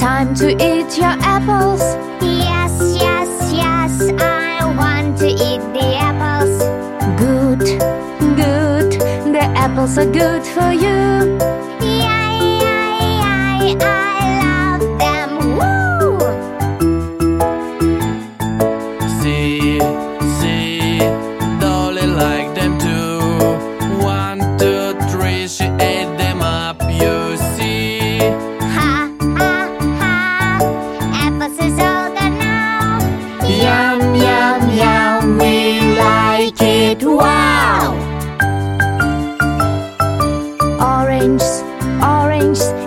to eat your apples. Yes, yes, yes, I want to eat the apples. Good, good. The apples are good for you.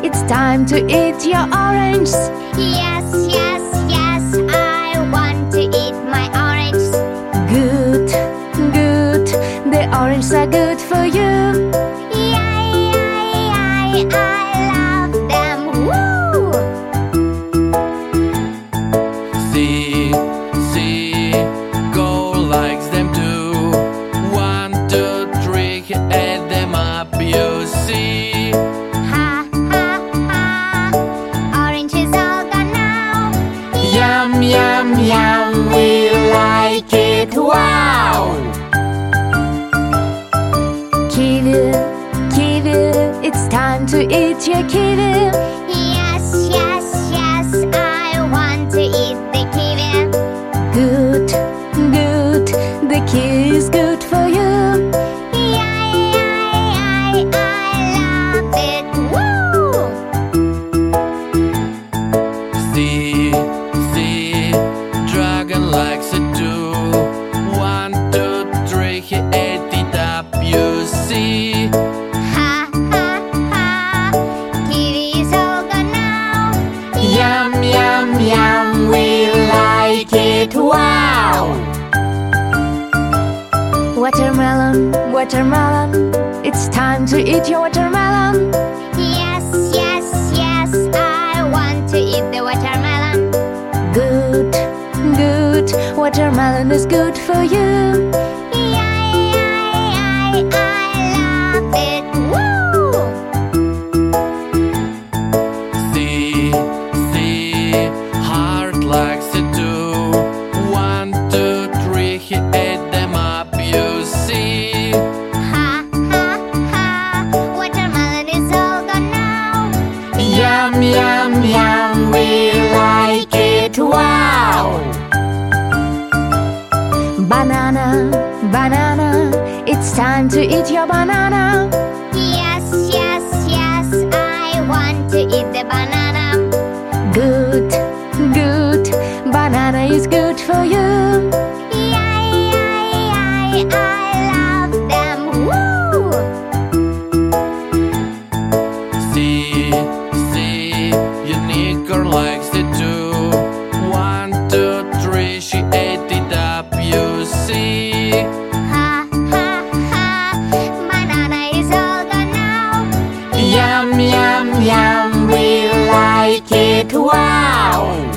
It's time to eat your oranges. Yes, yes, yes, I want to eat my orange. Good, good. The oranges are good for you. It's time to eat your kiwi. Watermelon, watermelon. It's time to eat your watermelon. Yes, yes, yes, I want to eat the watermelon. Good, good. Watermelon is good for you. Yum, yum. We like it. Wow! Banana, banana. It's time to eat your banana. Yes, yes, yes, I want to eat the banana. Good, good. Banana is good for you. Yay, yay, yay, I love them. Woo! see, see, yum, yum, we like it, wow!